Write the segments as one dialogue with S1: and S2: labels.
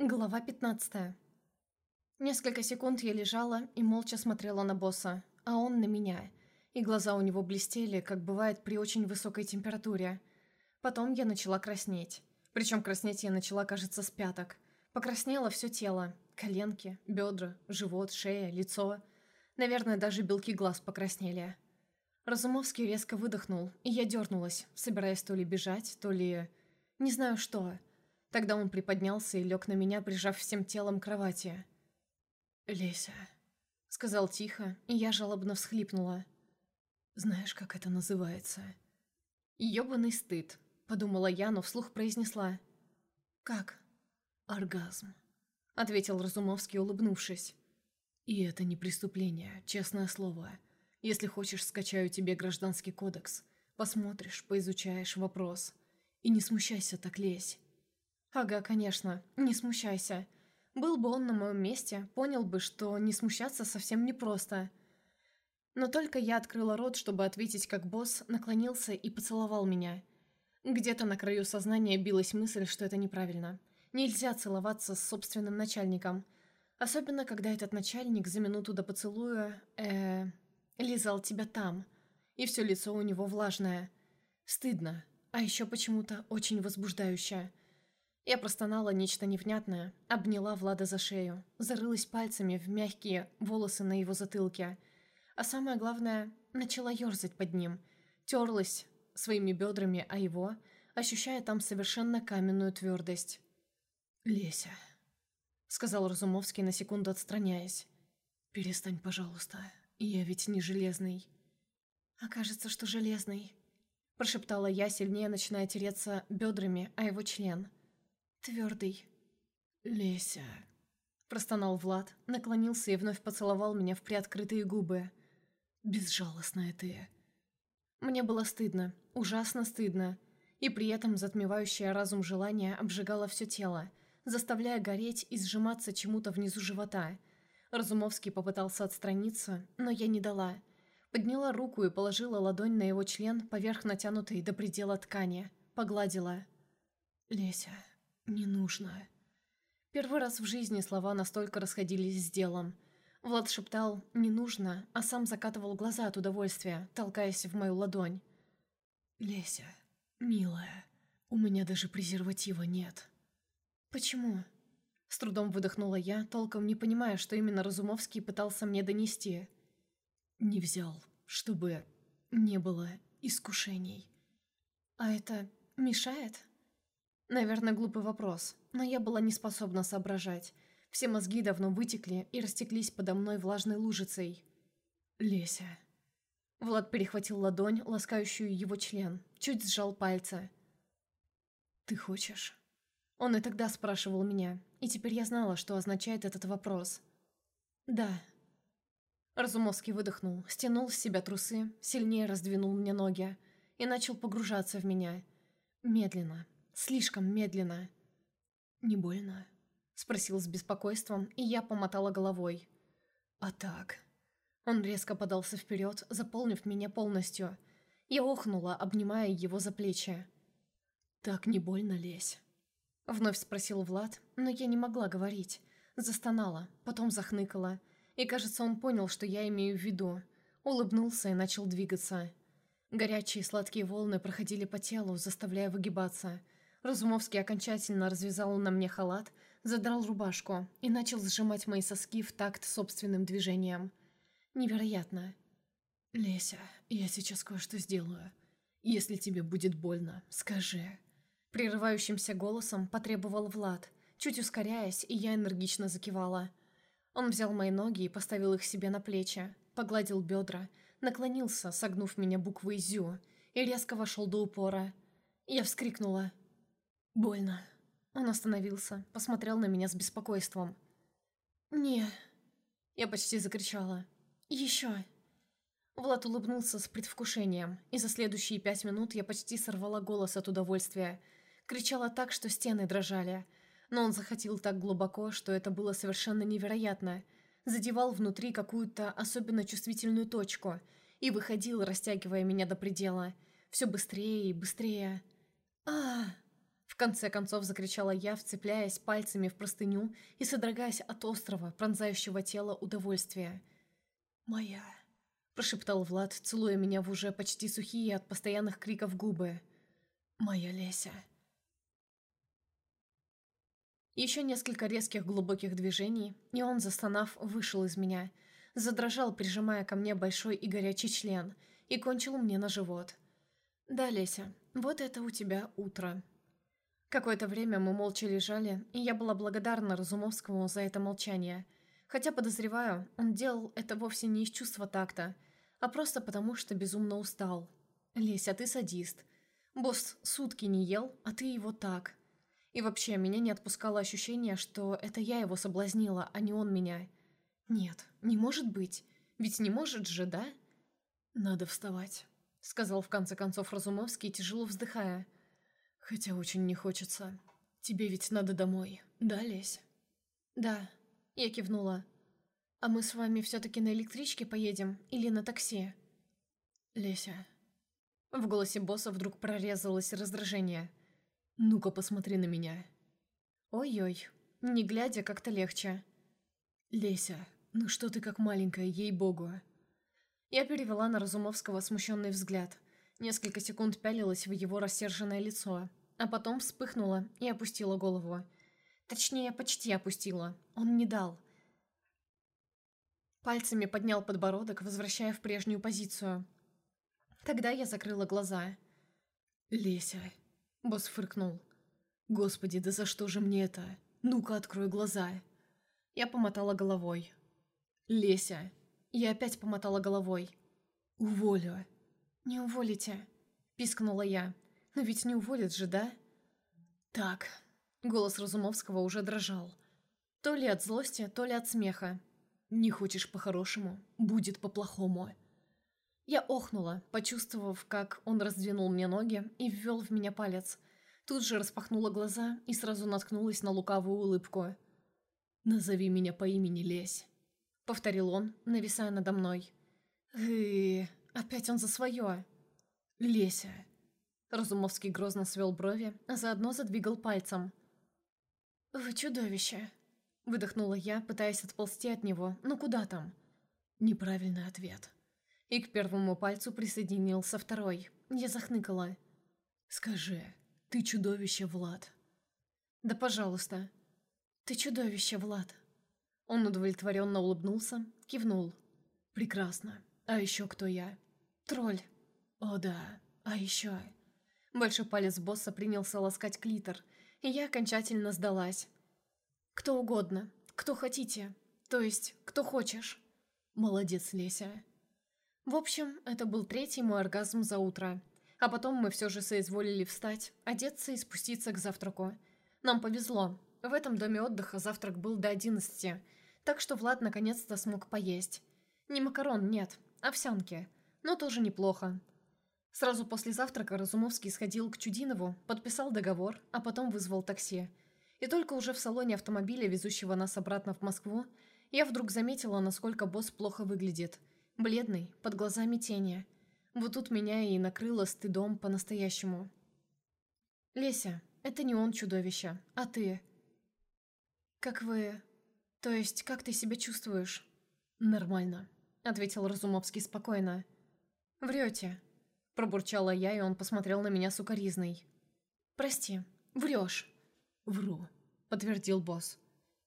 S1: Глава 15 Несколько секунд я лежала и молча смотрела на босса, а он на меня, и глаза у него блестели, как бывает при очень высокой температуре. Потом я начала краснеть. Причем краснеть я начала, кажется, с пяток. Покраснело все тело. Коленки, бедра, живот, шея, лицо. Наверное, даже белки глаз покраснели. Разумовский резко выдохнул, и я дернулась, собираясь то ли бежать, то ли... Не знаю что. Тогда он приподнялся и лег на меня, прижав всем телом к кровати. «Леся», — сказал тихо, и я жалобно всхлипнула. «Знаешь, как это называется?» «Ёбаный стыд», — подумала я, но вслух произнесла. «Как?» «Оргазм», — ответил Разумовский, улыбнувшись. «И это не преступление, честное слово. Если хочешь, скачаю тебе гражданский кодекс. Посмотришь, поизучаешь вопрос. И не смущайся так, лезь. «Ага, конечно, не смущайся. Был бы он на моем месте, понял бы, что не смущаться совсем непросто». Но только я открыла рот, чтобы ответить, как босс наклонился и поцеловал меня. Где-то на краю сознания билась мысль, что это неправильно. Нельзя целоваться с собственным начальником. Особенно, когда этот начальник за минуту до поцелуя... э лизал тебя там. И все лицо у него влажное. Стыдно. А еще почему-то очень возбуждающее. Я простонала нечто невнятное, обняла Влада за шею, зарылась пальцами в мягкие волосы на его затылке. А самое главное, начала ерзать под ним, терлась своими бедрами о его, ощущая там совершенно каменную твердость.
S2: «Леся», — сказал Разумовский на секунду отстраняясь, — «перестань, пожалуйста, я ведь не железный».
S1: «Окажется, что железный», — прошептала я, сильнее начиная тереться бедрами о его член. Твердый.
S2: «Леся», –
S1: простонал Влад, наклонился и вновь поцеловал меня в приоткрытые губы.
S2: «Безжалостная ты».
S1: Мне было стыдно, ужасно стыдно, и при этом затмевающее разум желание обжигало все тело, заставляя гореть и сжиматься чему-то внизу живота. Разумовский попытался отстраниться, но я не дала. Подняла руку и положила ладонь на его член поверх натянутой до предела ткани. Погладила.
S2: «Леся, «Не нужно».
S1: Первый раз в жизни слова настолько расходились с делом. Влад шептал «не нужно», а сам закатывал глаза от удовольствия, толкаясь в мою ладонь.
S2: «Леся, милая, у меня даже презерватива нет».
S1: «Почему?» С трудом выдохнула я, толком не понимая, что именно Разумовский пытался мне донести.
S2: «Не взял, чтобы не было искушений».
S1: «А это мешает?» Наверное, глупый вопрос, но я была не способна соображать. Все мозги давно вытекли и растеклись подо мной влажной лужицей.
S2: «Леся».
S1: Влад перехватил ладонь, ласкающую его член, чуть сжал пальцы.
S2: «Ты хочешь?»
S1: Он и тогда спрашивал меня, и теперь я знала, что означает этот вопрос. «Да». Разумовский выдохнул, стянул с себя трусы, сильнее раздвинул мне ноги и начал погружаться в меня. Медленно, Слишком медленно.
S2: «Не больно?»
S1: — спросил с беспокойством, и я помотала головой.
S2: «А так?»
S1: Он резко подался вперед, заполнив меня полностью. Я охнула, обнимая его за плечи.
S2: «Так не больно лезь?»
S1: Вновь спросил Влад, но я не могла говорить. Застонала, потом захныкала. И, кажется, он понял, что я имею в виду. Улыбнулся и начал двигаться. Горячие сладкие волны проходили по телу, заставляя выгибаться – Разумовский окончательно развязал на мне халат, задрал рубашку и начал сжимать мои соски в такт собственным движением. Невероятно.
S2: «Леся, я сейчас кое-что сделаю. Если тебе будет больно, скажи».
S1: Прерывающимся голосом потребовал Влад, чуть ускоряясь, и я энергично закивала. Он взял мои ноги и поставил их себе на плечи, погладил бедра, наклонился, согнув меня буквой «зю», и резко вошел до упора. Я вскрикнула.
S2: «Больно».
S1: Он остановился, посмотрел на меня с беспокойством. «Не...» Я почти закричала. «Еще...» Влад улыбнулся с предвкушением, и за следующие пять минут я почти сорвала голос от удовольствия. Кричала так, что стены дрожали. Но он захотел так глубоко, что это было совершенно невероятно. Задевал внутри какую-то особенно чувствительную точку и выходил, растягивая меня до предела. Все быстрее и быстрее. а, -а, -а конце концов закричала я, вцепляясь пальцами в простыню и содрогаясь от острого, пронзающего тела удовольствия. «Моя», — прошептал Влад, целуя меня в уже почти сухие от постоянных криков губы. «Моя Леся». Еще несколько резких глубоких движений, и он, застонав, вышел из меня, задрожал, прижимая ко мне большой и горячий член, и кончил мне на живот. «Да, Леся, вот это у тебя утро». Какое-то время мы молча лежали, и я была благодарна Разумовскому за это молчание. Хотя, подозреваю, он делал это вовсе не из чувства такта, а просто потому, что безумно устал. «Леся, ты садист. Босс сутки не ел, а ты его так. И вообще, меня не отпускало ощущение, что это я его соблазнила, а не он меня. Нет, не может быть. Ведь не может же, да? Надо вставать, сказал в конце концов Разумовский, тяжело вздыхая. Хотя очень не хочется. Тебе ведь надо домой, да, Лесь? Да, я кивнула. А мы с вами все-таки на электричке поедем или на такси? Леся. В голосе босса вдруг прорезалось раздражение. «Ну-ка, посмотри на меня». «Ой-ой, не глядя, как-то легче». «Леся, ну что ты как маленькая, ей-богу». Я перевела на Разумовского смущенный взгляд. Несколько секунд пялилась в его рассерженное лицо, а потом вспыхнула и опустила голову. Точнее, почти опустила. Он не дал. Пальцами поднял подбородок, возвращая в прежнюю позицию. Тогда я закрыла глаза. «Леся, Босс фыркнул. «Господи, да за что же мне это? Ну-ка, открой глаза!» Я помотала головой. «Леся!» Я опять помотала головой. «Уволю!» «Не уволите!» Пискнула я. «Но ведь не уволят же, да?» «Так...» Голос Разумовского уже дрожал. То ли от злости, то ли от смеха. «Не хочешь по-хорошему? Будет по-плохому!» Я охнула, почувствовав, как он раздвинул мне ноги и ввел в меня палец. Тут же распахнула глаза и сразу наткнулась на лукавую улыбку. «Назови меня по имени Лесь», — повторил он, нависая надо мной. «Э, опять он за свое». «Леся». Разумовский грозно свел брови, а заодно задвигал пальцем. «Вы чудовище», — выдохнула я, пытаясь отползти от него. «Ну куда там?» Неправильный ответ. И к первому пальцу присоединился второй. Я захныкала. «Скажи, ты чудовище, Влад?» «Да пожалуйста». «Ты чудовище, Влад». Он удовлетворенно улыбнулся, кивнул. «Прекрасно. А еще кто я?» «Тролль». «О да. А еще...» Большой палец босса принялся ласкать клитор, и я окончательно сдалась. «Кто угодно. Кто хотите. То есть, кто хочешь». «Молодец, Леся». В общем, это был третий мой оргазм за утро. А потом мы все же соизволили встать, одеться и спуститься к завтраку. Нам повезло. В этом доме отдыха завтрак был до одиннадцати, так что Влад наконец-то смог поесть. Не макарон, нет, овсянки. Но тоже неплохо. Сразу после завтрака Разумовский сходил к Чудинову, подписал договор, а потом вызвал такси. И только уже в салоне автомобиля, везущего нас обратно в Москву, я вдруг заметила, насколько босс плохо выглядит – Бледный, под глазами тени. Вот тут меня и накрыло стыдом по-настоящему. «Леся, это не он чудовище, а ты». «Как вы... То есть, как ты себя чувствуешь?» «Нормально», — ответил Разумовский спокойно. «Врете», — пробурчала я, и он посмотрел на меня сукоризной. «Прости, врешь». «Вру», — подтвердил босс.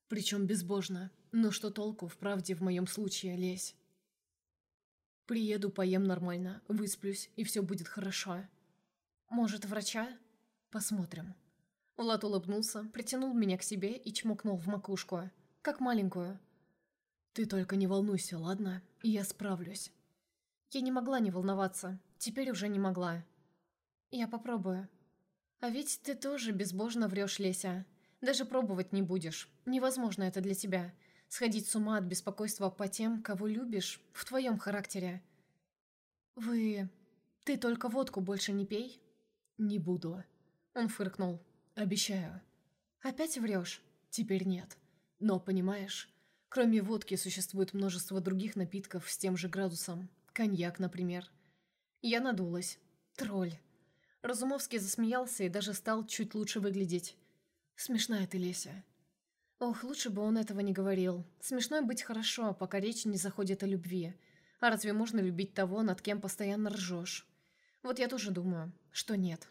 S1: «Причем безбожно. Но что толку в правде в моем случае, Лесь?» Приеду, поем нормально, высплюсь, и все будет хорошо. Может, врача? Посмотрим. Влад улыбнулся, притянул меня к себе и чмокнул в макушку, как маленькую. Ты только не волнуйся, ладно? Я справлюсь. Я не могла не волноваться, теперь уже не могла. Я попробую. А ведь ты тоже безбожно врешь, Леся. Даже пробовать не будешь. Невозможно это для тебя сходить с ума от беспокойства по тем, кого любишь, в твоем характере. Вы... Ты только водку больше не пей? Не буду. Он фыркнул. Обещаю. Опять врешь? Теперь нет. Но, понимаешь, кроме водки существует множество других напитков с тем же градусом. Коньяк, например. Я надулась. Тролль. Разумовский засмеялся и даже стал чуть лучше выглядеть. «Смешная ты, Леся». Ох, лучше бы он этого не говорил. Смешной быть хорошо, пока речь не заходит о любви. А разве можно любить того, над кем постоянно ржешь? Вот я тоже думаю, что нет.